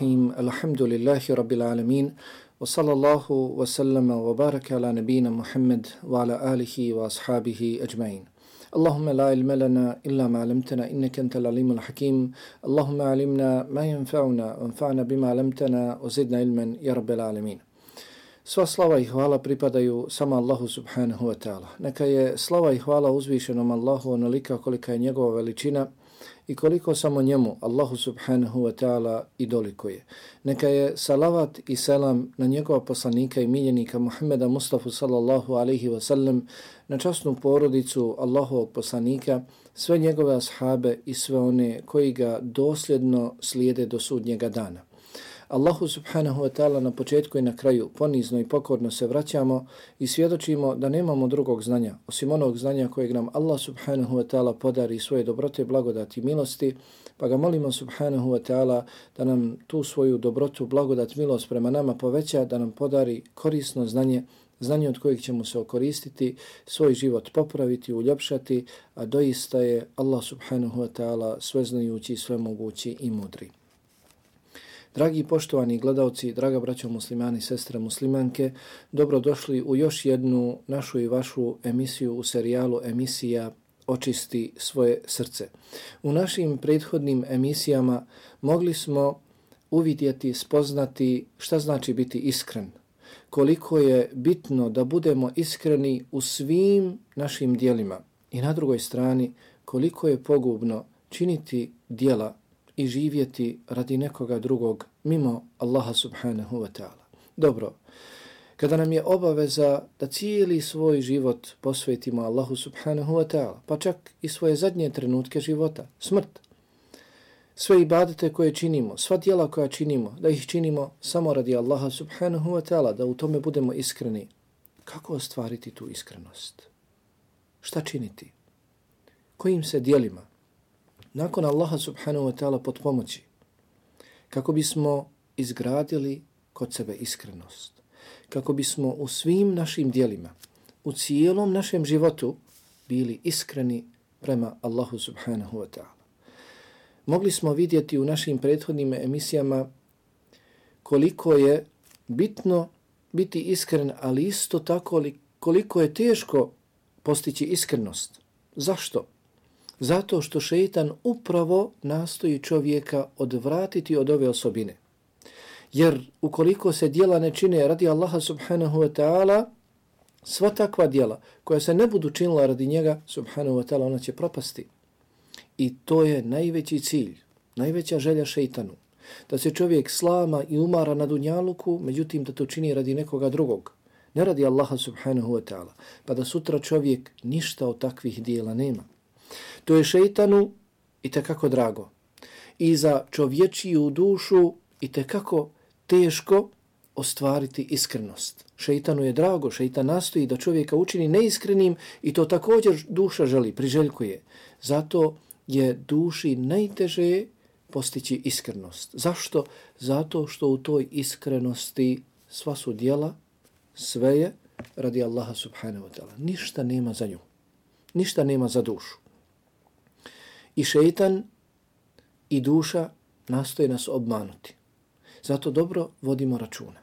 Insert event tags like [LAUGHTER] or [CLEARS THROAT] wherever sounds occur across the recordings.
الرحمن الرحيم الحمد لله رب العالمين وصلى الله وسلم وبارك على نبينا محمد وعلى آله وأصحابه أجمعين اللهم لا علم لنا إلا ما علمتنا إنك أنت العليم الحكيم اللهم علمنا ما ينفعنا وانفعنا بما علمتنا وزدنا علما يا رب العالمين Sva slava i hvala pripadaju samo Allahu subhanahu wa ta'ala. Neka je slava i hvala uzvišenom Allahu onolika kolika je njegova veličina i koliko samo njemu, Allahu subhanahu wa ta'ala, i dolikuje. Neka je salavat i selam na njegova poslanika i miljenika Muhammeda Mustafa sallallahu alaihi wa sallam, na časnu porodicu Allahovog poslanika, sve njegove ashabe i sve one koji ga dosljedno slijede do sudnjega dana. Allahu subhanahu wa ta'ala na početku i na kraju ponizno i pokorno se vraćamo i svjedočimo da nemamo drugog znanja, osim onog znanja kojeg nam Allah subhanahu wa ta'ala podari svoje dobrote, blagodati i milosti, pa ga molimo subhanahu wa ta'ala da nam tu svoju dobrotu, blagodat, milost prema nama poveća, da nam podari korisno znanje, znanje od kojeg ćemo se okoristiti, svoj život popraviti, uljepšati, a doista je Allah subhanahu wa ta'ala sveznajući, svemogući i mudri. Dragi poštovani gledalci, draga braćo muslimani, sestre muslimanke, dobrodošli u još jednu našu i vašu emisiju u serijalu emisija Očisti svoje srce. U našim prethodnim emisijama mogli smo uvidjeti, spoznati šta znači biti iskren. Koliko je bitno da budemo iskreni u svim našim dijelima. I na drugoj strani, koliko je pogubno činiti dijela i živjeti radi nekoga drugog mimo Allaha subhanahu wa ta'ala. Dobro, kada nam je obaveza da cijeli svoj život posvetimo Allahu subhanahu wa ta'ala, pa čak i svoje zadnje trenutke života, smrt, sve ibadete koje činimo, sva dijela koja činimo, da ih činimo samo radi Allaha subhanahu wa ta'ala, da u tome budemo iskreni. Kako ostvariti tu iskrenost? Šta činiti? Kojim se dijelima? Nakon Allaha subhanahu wa ta'ala pod pomoći, kako bismo izgradili kod sebe iskrenost, kako bismo u svim našim dijelima, u cijelom našem životu bili iskreni prema Allahu subhanahu wa ta'ala. Mogli smo vidjeti u našim prethodnim emisijama koliko je bitno biti iskren, ali isto tako koliko je teško postići iskrenost. Zašto? Zato što šeitan upravo nastoji čovjeka odvratiti od ove osobine. Jer ukoliko se dijela ne čine radi Allaha subhanahu wa ta'ala, sva takva dijela koja se ne budu činila radi njega subhanahu wa ta'ala, ona će propasti. I to je najveći cilj, najveća želja šeitanu. Da se čovjek slama i umara na dunjaluku, međutim da to čini radi nekoga drugog. Ne radi Allaha subhanahu wa ta'ala. Pa da sutra čovjek ništa od takvih dijela nema. To je šeitanu i tekako drago. I za čovječiju dušu i tekako teško ostvariti iskrenost. Šeitanu je drago, šeitan nastoji da čovjeka učini neiskrenim i to također duša želi, priželjkuje. Zato je duši najteže postići iskrenost. Zašto? Zato što u toj iskrenosti sva su dijela, sve je radi Allaha subhanahu wa ta'ala. Ništa nema za nju. Ništa nema za dušu. I šeitan i duša nastoje nas obmanuti. Zato dobro vodimo računa.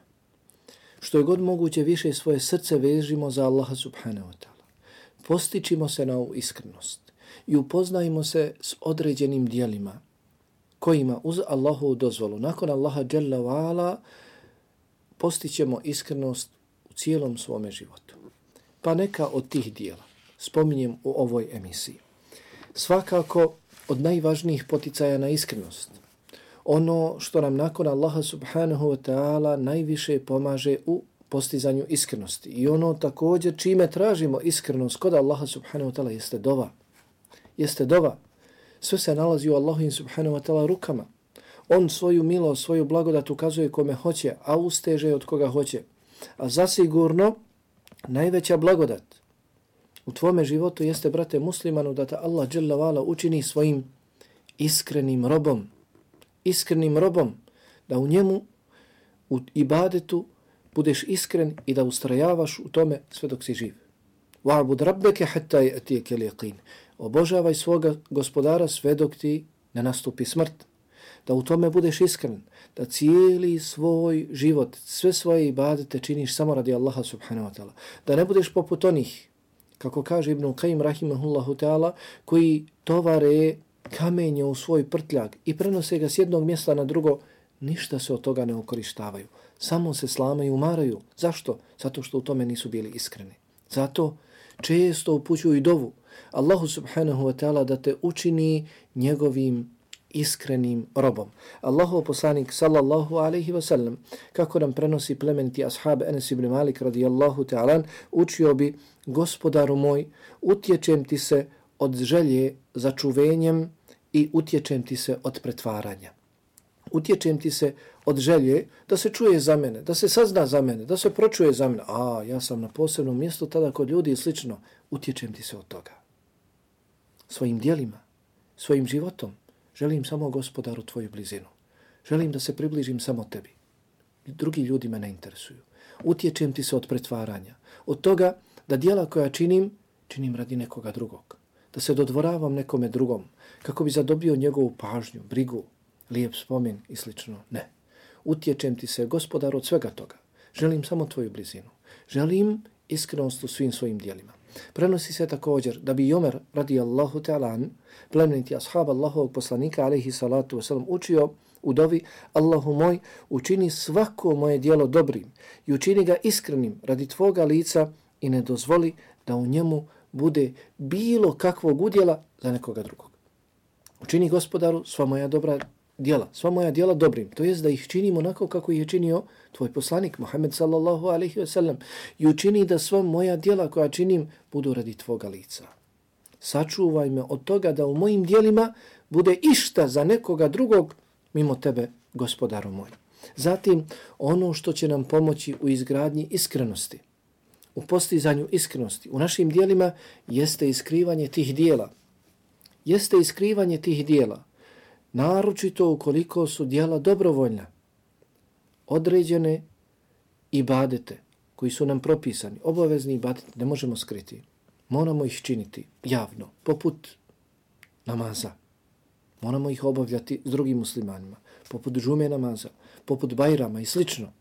Što je god moguće više svoje srce vežimo za Allaha subhanahu wa ta'ala. Postičimo se na ovu iskrenost i upoznajmo se s određenim dijelima kojima uz Allahu dozvolu, nakon Allaha jalla wa ala, postićemo iskrenost u cijelom svome životu. Pa neka od tih dijela spominjem u ovoj emisiji svakako od najvažnijih poticaja na iskrenost. Ono što nam nakon Allaha subhanahu wa ta'ala najviše pomaže u postizanju iskrenosti. I ono također čime tražimo iskrenost kod Allaha subhanahu wa ta'ala jeste dova. Jeste dova. Sve se nalazi u Allahu subhanahu wa ta'ala rukama. On svoju milost, svoju blagodat ukazuje kome hoće, a usteže od koga hoće. A zasigurno najveća blagodat u tvome životu jeste, brate muslimanu, da te Allah dželavala učini svojim iskrenim robom. Iskrenim robom. Da u njemu, u ibadetu, budeš iskren i da ustrajavaš u tome sve dok si živ. Wa'bud rabbeke hatta ya'tiyaka al-yaqin. Obožavaj svoga gospodara sve dok ti ne nastupi smrt. da u tome budeš iskren, da cijeli svoj život, sve svoje ibadete činiš samo radi Allaha subhanahu wa ta'ala. Da ne budeš poput onih, kako kaže Ibn Qaim rahimahullahu ta'ala, koji tovare kamenje u svoj prtljak i prenose ga s jednog mjesta na drugo, ništa se od toga ne okorištavaju. Samo se slamaju, umaraju. Zašto? Zato što u tome nisu bili iskreni. Zato često upućuju i dovu Allahu subhanahu wa ta'ala da te učini njegovim iskrenim robom. Allahu poslanik sallallahu alaihi wa sallam, kako nam prenosi plemeniti ashab Enes ibn Malik radijallahu ta'ala, učio bi, gospodaru moj, utječem ti se od želje za čuvenjem i utječem ti se od pretvaranja. Utječem ti se od želje da se čuje za mene, da se sazna za mene, da se pročuje za mene. A, ja sam na posebnom mjestu tada kod ljudi i slično. Utječem ti se od toga. Svojim dijelima, svojim životom, Želim samo gospodaru tvoju blizinu. Želim da se približim samo tebi. Drugi ljudi me ne interesuju. Utječem ti se od pretvaranja. Od toga da dijela koja činim, činim radi nekoga drugog. Da se dodvoravam nekome drugom. Kako bi zadobio njegovu pažnju, brigu, lijep spomin i slično. Ne. Utječem ti se gospodar od svega toga. Želim samo tvoju blizinu. Želim iskrenost u svim svojim dijelima. Prenosi se također da bi Omer radijallahu ta'ala plemeniti ashab Allahovog poslanika alaihi salatu wasalam učio u dovi Allahu moj učini svako moje dijelo dobrim i učini ga iskrenim radi tvoga lica i ne dozvoli da u njemu bude bilo kakvog udjela za nekoga drugog. Učini gospodaru sva moja dobra djela, sva moja djela dobrim, to jest da ih činim onako kako ih je činio tvoj poslanik Muhammed sallallahu alaihi ve sellem i učini da sva moja djela koja činim budu radi tvoga lica. Sačuvaj me od toga da u mojim djelima bude išta za nekoga drugog mimo tebe, gospodaru moj. Zatim, ono što će nam pomoći u izgradnji iskrenosti, u postizanju iskrenosti u našim dijelima jeste iskrivanje tih dijela. Jeste iskrivanje tih dijela naročito ukoliko su dijela dobrovoljna, određene ibadete koji su nam propisani, obavezni ibadete, ne možemo skriti. Moramo ih činiti javno, poput namaza. Moramo ih obavljati s drugim muslimanima, poput džume namaza, poput bajrama i slično.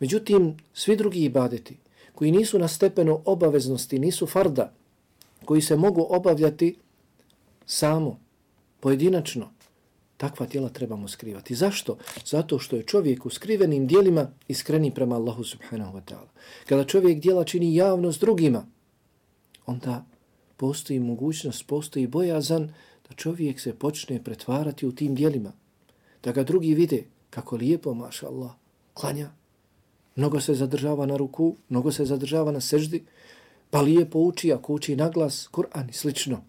Međutim, svi drugi ibadeti koji nisu na stepenu obaveznosti, nisu farda, koji se mogu obavljati samo, pojedinačno, takva tijela trebamo skrivati. Zašto? Zato što je čovjek u skrivenim dijelima iskreni prema Allahu subhanahu wa ta'ala. Kada čovjek dijela čini javno s drugima, onda postoji mogućnost, postoji bojazan da čovjek se počne pretvarati u tim dijelima. Da ga drugi vide kako lijepo, maša Allah, klanja. Mnogo se zadržava na ruku, mnogo se zadržava na seždi, pa lijepo uči, ako uči na glas, Kur'an i slično.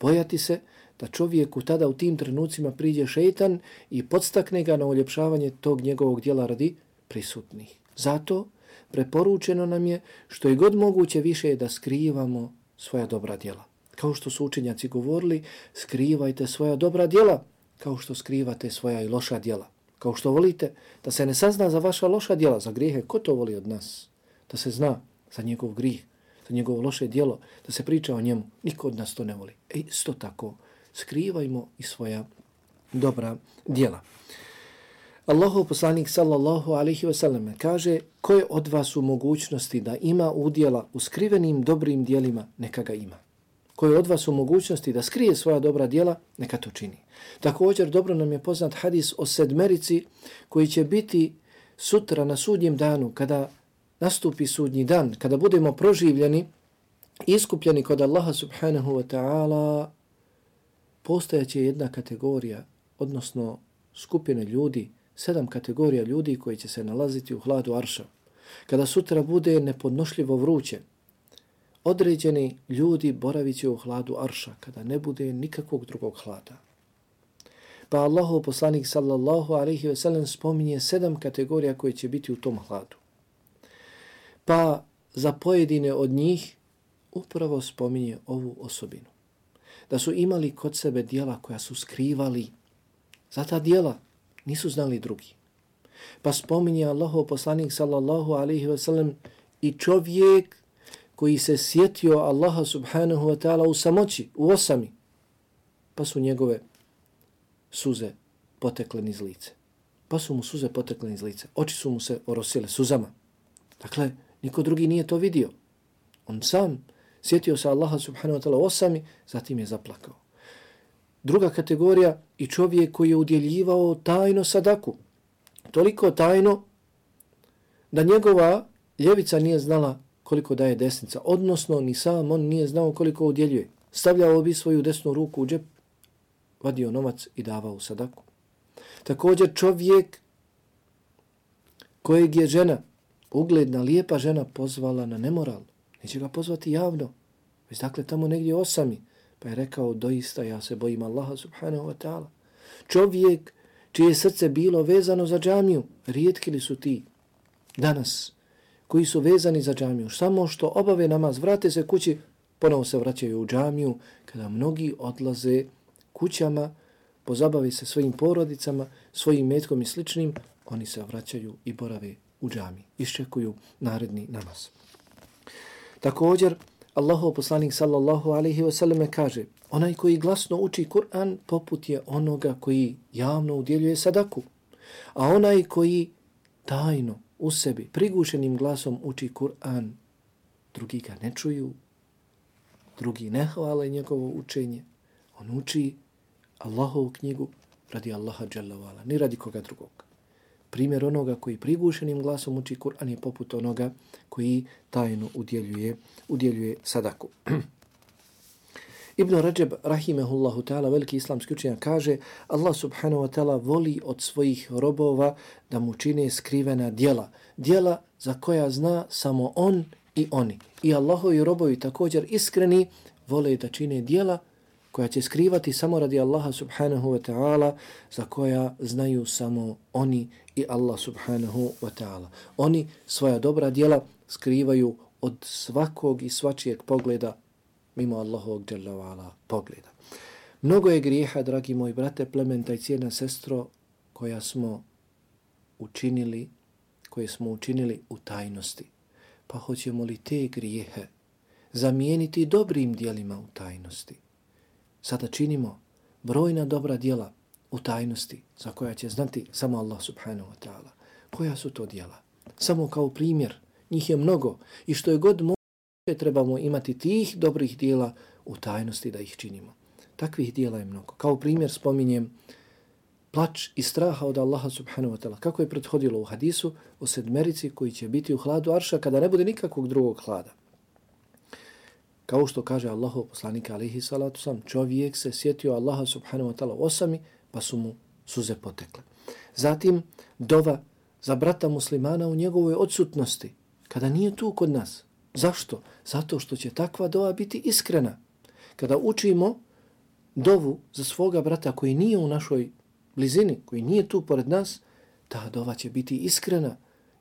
Bojati se da čovjeku tada u tim trenucima priđe šeitan i podstakne ga na uljepšavanje tog njegovog dijela radi prisutnih. Zato preporučeno nam je što je god moguće više da skrivamo svoja dobra djela. Kao što su učenjaci govorili, skrivajte svoja dobra djela kao što skrivate svoja i loša djela. Kao što volite da se ne sazna za vaša loša djela, za grijehe, ko to voli od nas? Da se zna za njegov grih, za njegovo loše djelo, da se priča o njemu. Niko od nas to ne voli. E, isto tako, skrivajmo i svoja dobra djela. Allahov poslanik sallallahu alaihi wasallam kaže ko je od vas u mogućnosti da ima udjela u skrivenim dobrim dijelima, neka ga ima. Ko je od vas u mogućnosti da skrije svoja dobra dijela, neka to čini. Također dobro nam je poznat hadis o sedmerici koji će biti sutra na sudnjem danu kada nastupi sudnji dan, kada budemo proživljeni, iskupljeni kod Allaha subhanahu wa ta'ala postojaće jedna kategorija, odnosno skupine ljudi, sedam kategorija ljudi koji će se nalaziti u hladu Arša. Kada sutra bude nepodnošljivo vruće, određeni ljudi boravit će u hladu Arša, kada ne bude nikakvog drugog hlada. Pa Allahu poslanik sallallahu alaihi ve sellem spominje sedam kategorija koje će biti u tom hladu. Pa za pojedine od njih upravo spominje ovu osobinu da su imali kod sebe dijela koja su skrivali. Za ta dijela nisu znali drugi. Pa spominje Allahov poslanik sallallahu alaihi ve sellem i čovjek koji se sjetio Allaha subhanahu wa ta'ala u samoći, u osami. Pa su njegove suze potekle niz lice. Pa su mu suze potekle niz lice. Oči su mu se orosile suzama. Dakle, niko drugi nije to vidio. On sam sjetio se Allaha subhanahu wa ta'ala osami, zatim je zaplakao. Druga kategorija i čovjek koji je udjeljivao tajno sadaku. Toliko tajno da njegova ljevica nije znala koliko daje desnica, odnosno ni sam on nije znao koliko udjeljuje. Stavljao bi svoju desnu ruku u džep, vadio novac i davao u sadaku. Također čovjek kojeg je žena, ugledna, lijepa žena, pozvala na nemoral. Neće ga pozvati javno, već dakle tamo negdje osami. Pa je rekao, doista ja se bojim Allaha subhanahu wa ta'ala. Čovjek čije srce bilo vezano za džamiju, rijetki li su ti danas koji su vezani za džamiju, samo što obave namaz, vrate se kući, ponovo se vraćaju u džamiju, kada mnogi odlaze kućama, pozabavi se svojim porodicama, svojim metkom i sličnim, oni se vraćaju i borave u džami, iščekuju naredni namaz. Također, Allahov poslanik sallallahu alaihi wa sallam kaže, onaj koji glasno uči Kur'an poput je onoga koji javno udjeljuje sadaku, a onaj koji tajno u sebi prigušenim glasom uči Kur'an, drugi ga ne čuju, drugi ne hvale njegovo učenje, on uči Allahovu knjigu radi Allaha dželavala, ni radi koga drugog. Primjer onoga koji prigušenim glasom uči Kur'an je poput onoga koji tajno udjeljuje, udjeljuje sadaku. [CLEARS THROAT] Ibn Rajab, rahimehullahu ta'ala, veliki islamski učenjak, kaže Allah subhanahu wa ta'ala voli od svojih robova da mu čine skrivena dijela. Dijela za koja zna samo on i oni. I Allahovi robovi također iskreni vole da čine dijela koja će skrivati samo radi Allaha subhanahu wa ta'ala, za koja znaju samo oni i Allah subhanahu wa ta'ala. Oni svoja dobra djela skrivaju od svakog i svačijeg pogleda mimo Allahovog dželjavala pogleda. Mnogo je grijeha, dragi moji brate, plementa i cijena sestro, koja smo učinili, koje smo učinili u tajnosti. Pa hoćemo li te grijehe zamijeniti dobrim dijelima u tajnosti? Sada činimo brojna dobra dijela u tajnosti za koja će znati samo Allah subhanahu wa ta'ala. Koja su to dijela? Samo kao primjer, njih je mnogo i što je god trebamo imati tih dobrih dijela u tajnosti da ih činimo. Takvih dijela je mnogo. Kao primjer spominjem plač i straha od Allaha subhanahu wa ta'ala. Kako je prethodilo u hadisu o sedmerici koji će biti u hladu arša kada ne bude nikakvog drugog hlada. Kao što kaže Allahov poslanik alihi salatu sam, čovjek se sjetio Allaha subhanahu wa ta'ala osami pa su mu suze potekle. Zatim dova za brata muslimana u njegovoj odsutnosti kada nije tu kod nas. Zašto? Zato što će takva dova biti iskrena. Kada učimo dovu za svoga brata koji nije u našoj blizini, koji nije tu pored nas, ta dova će biti iskrena.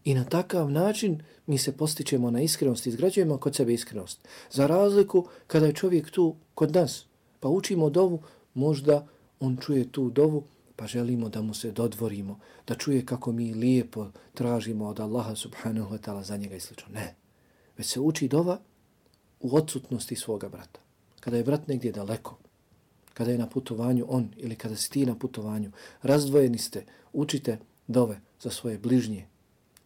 I na takav način mi se postičemo na iskrenost, izgrađujemo kod sebe iskrenost. Za razliku kada je čovjek tu kod nas, pa učimo dovu, možda on čuje tu dovu, pa želimo da mu se dodvorimo, da čuje kako mi lijepo tražimo od Allaha subhanahu wa ta'ala za njega i slično. Ne već se uči dova u odsutnosti svoga brata. Kada je brat negdje daleko, kada je na putovanju on ili kada si ti na putovanju, razdvojeni ste, učite dove za svoje bližnje.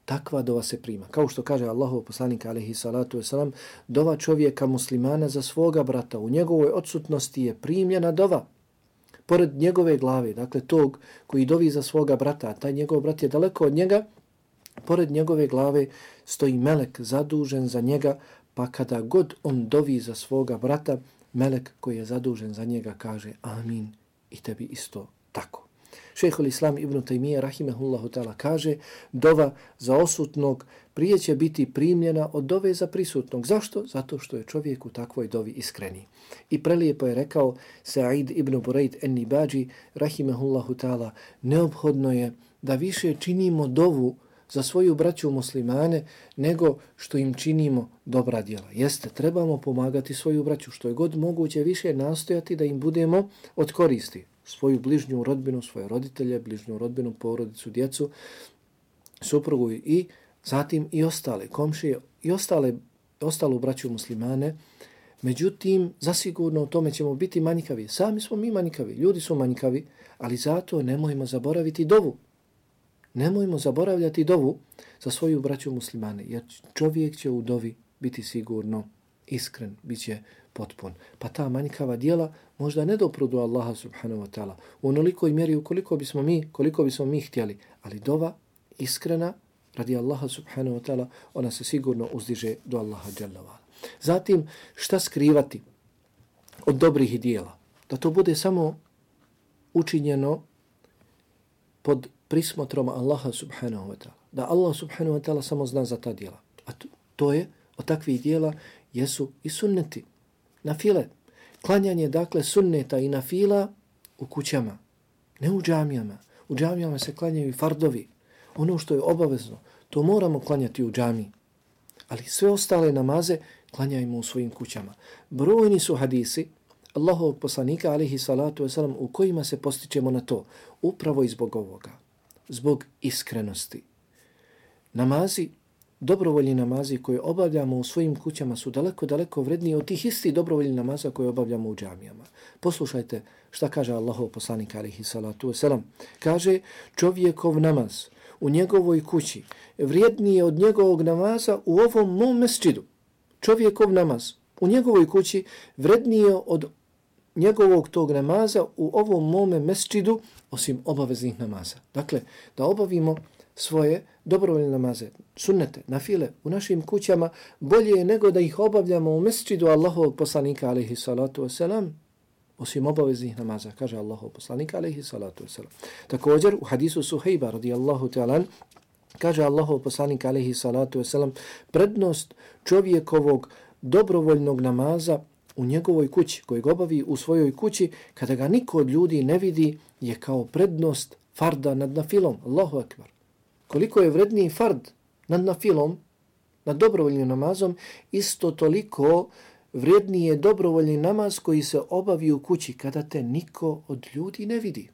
Takva dova se prima. Kao što kaže Allahov poslanik alaihi salatu wasalam, dova čovjeka muslimana za svoga brata u njegovoj odsutnosti je primljena dova. Pored njegove glave, dakle tog koji dovi za svoga brata, a taj njegov brat je daleko od njega, Pored njegove glave stoji melek zadužen za njega, pa kada god on dovi za svoga brata, melek koji je zadužen za njega kaže amin i tebi isto tako. Šehol Islam ibn Taymiye rahimehullahu ta'ala kaže dova za osutnog prije će biti primljena od dove za prisutnog. Zašto? Zato što je čovjek u takvoj dovi iskreni. I prelijepo je rekao Sa'id ibn Buraid en-Nibaji rahimehullahu ta'ala neophodno je da više činimo dovu za svoju braću muslimane nego što im činimo dobra djela. Jeste, trebamo pomagati svoju braću što je god moguće više nastojati da im budemo od koristi. Svoju bližnju rodbinu, svoje roditelje, bližnju rodbinu, porodicu, djecu, suprugu i zatim i ostale komšije i ostale, ostalu braću muslimane Međutim, zasigurno u tome ćemo biti manjkavi. Sami smo mi manjkavi, ljudi su manjkavi, ali zato nemojmo zaboraviti dovu. Nemojmo zaboravljati dovu za svoju braću muslimane, jer čovjek će u dovi biti sigurno iskren, bit će potpun. Pa ta manjkava dijela možda ne dopru do Allaha subhanahu wa ta'ala u onolikoj mjeri ukoliko bismo mi, koliko bismo mi htjeli, ali dova iskrena radi Allaha subhanahu wa ta'ala, ona se sigurno uzdiže do Allaha dželle Zatim, šta skrivati od dobrih dijela? Da to bude samo učinjeno pod prismotrom Allaha subhanahu wa ta'ala. Da Allah subhanahu wa ta'ala samo zna za ta dijela. A to, to je, od takvih dijela jesu i sunneti. Na file. Klanjanje, dakle, sunneta i na fila u kućama. Ne u džamijama. U džamijama se klanjaju i fardovi. Ono što je obavezno, to moramo klanjati u džamiji. Ali sve ostale namaze klanjajmo u svojim kućama. Brojni su hadisi Allahovog poslanika, alihi salatu wasalam, u kojima se postičemo na to. Upravo i zbog ovoga. Zbog iskrenosti. Namazi, dobrovoljni namazi koje obavljamo u svojim kućama su daleko, daleko vredniji od tih istih dobrovoljni namaza koje obavljamo u džamijama. Poslušajte šta kaže Allahov poslanik, alihi salatu wasalam. Kaže, čovjekov namaz u njegovoj kući vrijedniji od njegovog namaza u ovom mom mesčidu čovjekov namaz u njegovoj kući vrednije od njegovog tog namaza u ovom mome mesčidu osim obaveznih namaza. Dakle, da obavimo svoje dobrovoljne namaze, sunnete, nafile u našim kućama bolje je nego da ih obavljamo u mesčidu Allahovog poslanika alaihi salatu wasalam osim obaveznih namaza, kaže Allahov poslanika alaihi salatu wasalam. Također u hadisu Suhejba radijallahu ta'alan Kaže Allahov poslanik alaihi salatu wasalam, prednost čovjekovog dobrovoljnog namaza u njegovoj kući, kojeg obavi u svojoj kući, kada ga niko od ljudi ne vidi, je kao prednost farda nad nafilom. Allahu akbar. Koliko je vredniji fard nad nafilom, nad dobrovoljnim namazom, isto toliko vredniji je dobrovoljni namaz koji se obavi u kući kada te niko od ljudi ne vidi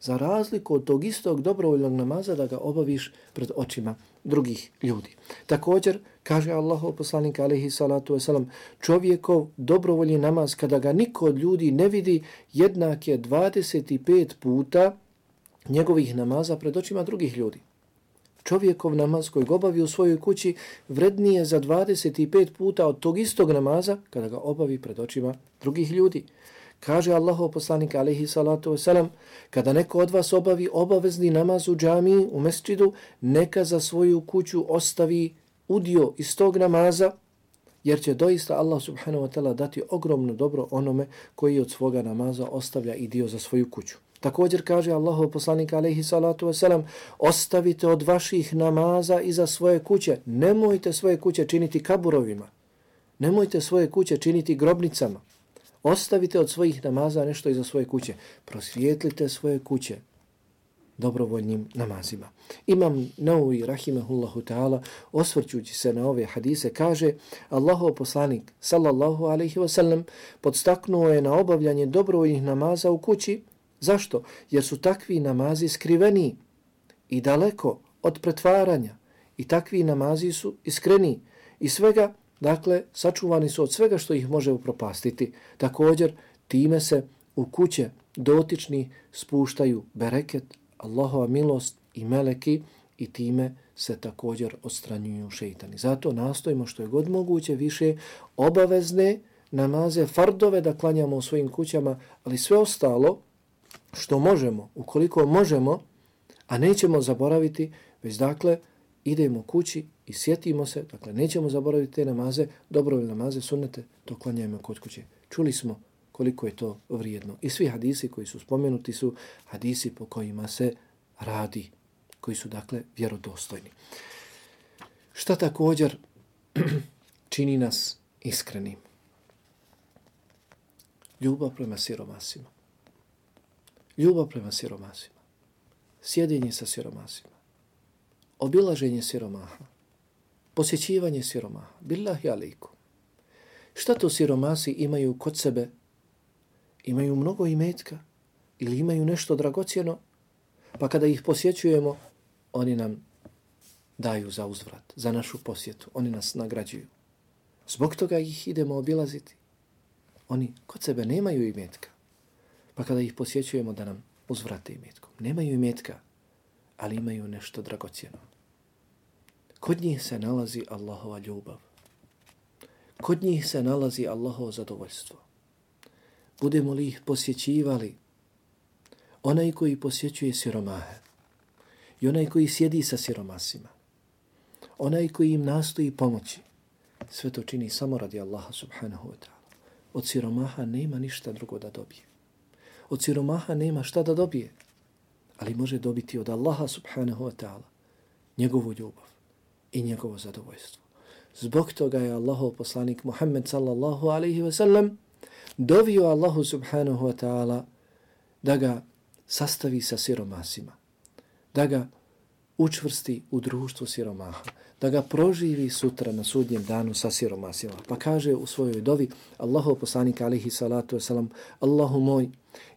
za razliku od tog istog dobrovoljnog namaza da ga obaviš pred očima drugih ljudi. Također, kaže Allahov poslanik alaihi salatu wasalam, čovjekov dobrovoljni namaz kada ga niko od ljudi ne vidi jednak je 25 puta njegovih namaza pred očima drugih ljudi. Čovjekov namaz koji obavi u svojoj kući vrednije za 25 puta od tog istog namaza kada ga obavi pred očima drugih ljudi. Kaže Allahov poslanik alaihi salatu wasalam, kada neko od vas obavi obavezni namaz u džamiji, u mesčidu, neka za svoju kuću ostavi udio iz tog namaza, jer će doista Allah subhanahu wa ta'ala dati ogromno dobro onome koji od svoga namaza ostavlja i dio za svoju kuću. Također kaže Allahov poslanik alaihi salatu wasalam, ostavite od vaših namaza iza svoje kuće, nemojte svoje kuće činiti kaburovima, nemojte svoje kuće činiti grobnicama, Ostavite od svojih namaza nešto iza svoje kuće. Prosvijetlite svoje kuće dobrovoljnim namazima. Imam Naui Rahimahullahu ta'ala osvrćući se na ove hadise kaže Allahov poslanik sallallahu alaihi wasallam podstaknuo je na obavljanje dobrovoljnih namaza u kući. Zašto? Jer su takvi namazi skriveni i daleko od pretvaranja i takvi namazi su iskreni i svega Dakle, sačuvani su od svega što ih može upropastiti. Također, time se u kuće dotični spuštaju bereket, Allahova milost i meleki i time se također odstranjuju šeitani. Zato nastojimo što je god moguće više obavezne namaze, fardove da klanjamo u svojim kućama, ali sve ostalo što možemo, ukoliko možemo, a nećemo zaboraviti, već dakle idemo kući i sjetimo se, dakle nećemo zaboraviti te namaze, dobrovoljne namaze, sunnete, to klanjajmo kod kuće. Čuli smo koliko je to vrijedno. I svi hadisi koji su spomenuti su hadisi po kojima se radi, koji su dakle vjerodostojni. Šta također [CLEARS THROAT] čini nas iskrenim? Ljubav prema siromasima. Ljubav prema siromasima. Sjedinje sa siromasima obilaženje siromaha, posjećivanje siromaha, billahi aliku. Šta to siromasi imaju kod sebe? Imaju mnogo imetka ili imaju nešto dragocjeno, pa kada ih posjećujemo, oni nam daju za uzvrat, za našu posjetu, oni nas nagrađuju. Zbog toga ih idemo obilaziti, Oni kod sebe nemaju imetka. Pa kada ih posjećujemo da nam uzvrate imetkom. Nemaju imetka, ali imaju nešto dragocjeno. Kod njih se nalazi Allahova ljubav. Kod njih se nalazi Allahovo zadovoljstvo. Budemo li ih posjećivali, onaj koji posjećuje siromahe i onaj koji sjedi sa siromasima, onaj koji im nastoji pomoći, sve to čini samo radi Allaha subhanahu wa ta'ala. Od siromaha nema ništa drugo da dobije. Od siromaha nema šta da dobije, ali može dobiti od Allaha subhanahu wa ta'ala njegovu ljubav i njegovo zadovoljstvo. Zbog toga je Allahov poslanik Muhammed sallallahu alaihi wa sallam dovio Allahu subhanahu wa ta'ala da ga sastavi sa siromasima, da ga učvrsti u društvu siromaha, da ga proživi sutra na sudnjem danu sa siromasima. Pa kaže u svojoj dovi Allahov poslanik alaihi salatu wasalam, Allahu moj,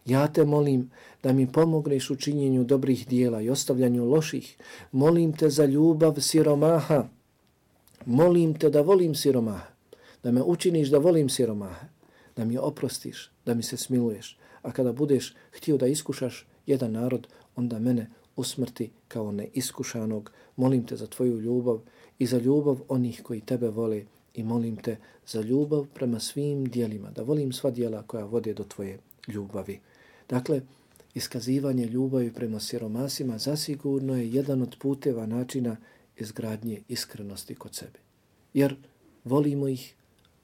ja te molim da mi pomogneš u činjenju dobrih dijela i ostavljanju loših. Molim te za ljubav siromaha. Molim te da volim siromaha. Da me učiniš da volim siromaha. Da mi oprostiš, da mi se smiluješ. A kada budeš htio da iskušaš jedan narod, onda mene usmrti kao neiskušanog. Molim te za tvoju ljubav i za ljubav onih koji tebe vole i molim te za ljubav prema svim dijelima, da volim sva dijela koja vode do tvoje ljubavi. Dakle, iskazivanje ljubavi prema siromasima zasigurno je jedan od puteva načina izgradnje iskrenosti kod sebe. Jer volimo ih,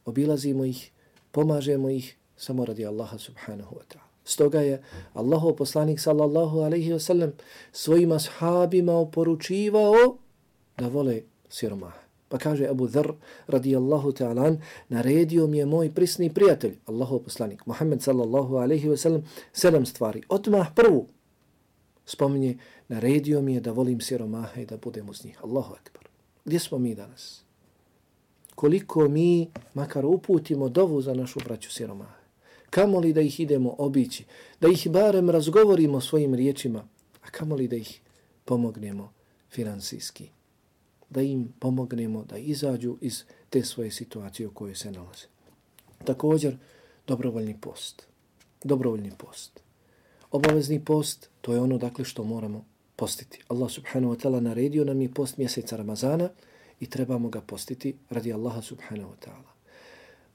obilazimo ih, pomažemo ih samo radi Allaha subhanahu wa ta'ala. Stoga je Allahov poslanik sallallahu alaihi wa sallam svojima ashabima oporučivao da vole siromaha. Pa kaže Abu Dharr radijallahu ta'ala naredio mi je moj prisni prijatelj, Allahov poslanik, Muhammed sallallahu alaihi ve sellem, sedam stvari. Otmah prvu spominje, naredio mi je da volim siromaha i da budem uz njih. Allahu akbar. Gdje smo mi danas? Koliko mi makar uputimo dovu za našu braću siromaha? Kamo li da ih idemo obići? Da ih barem razgovorimo svojim riječima? A kamo li da ih pomognemo finansijski? Da im pomognemo da izađu iz te svoje situacije u kojoj se nalaze. Također, dobrovoljni post. Dobrovoljni post. Obavezni post, to je ono dakle što moramo postiti. Allah subhanahu wa ta'ala naredio nam je post mjeseca Ramazana i trebamo ga postiti radi Allaha subhanahu wa ta'ala.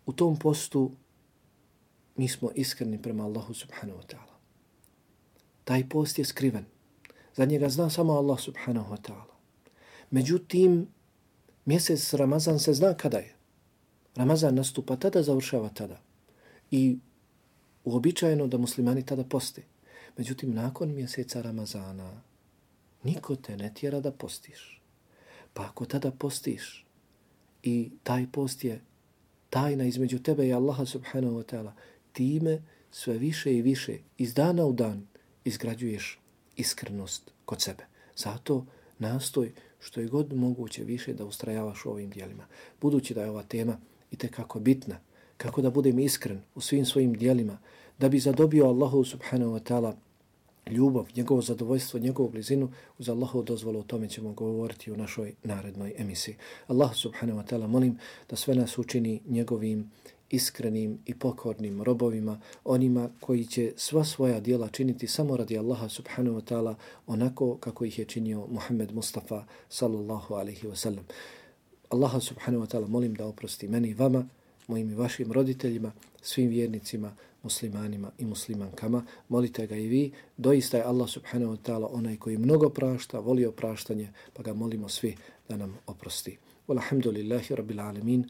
U tom postu mi smo iskreni prema Allahu subhanahu wa ta'ala. Taj post je skriven. Za njega zna samo Allah subhanahu wa ta'ala. Međutim, mjesec Ramazan se zna kada je. Ramazan nastupa tada, završava tada. I uobičajeno da muslimani tada poste. Međutim, nakon mjeseca Ramazana, niko te ne tjera da postiš. Pa ako tada postiš i taj post je tajna između tebe i Allaha subhanahu wa ta'ala, time sve više i više iz dana u dan izgrađuješ iskrenost kod sebe. Zato nastoj što je god moguće više da ustrajavaš u ovim dijelima. Budući da je ova tema i kako bitna, kako da budem iskren u svim svojim dijelima, da bi zadobio Allahu subhanahu wa ta'ala ljubav, njegovo zadovoljstvo, njegovu blizinu, uz Allahu dozvolu o tome ćemo govoriti u našoj narednoj emisiji. Allah subhanahu wa ta'ala molim da sve nas učini njegovim iskrenim i pokornim robovima, onima koji će sva svoja dijela činiti samo radi Allaha subhanahu wa ta'ala onako kako ih je činio Muhammed Mustafa sallallahu alaihi wa sallam. Allaha subhanahu wa ta'ala molim da oprosti meni i vama, mojim i vašim roditeljima, svim vjernicima, muslimanima i muslimankama. Molite ga i vi. Doista je Allah subhanahu wa ta'ala onaj koji mnogo prašta, voli opraštanje, pa ga molimo svi da nam oprosti. Walhamdulillahi rabbil alamin.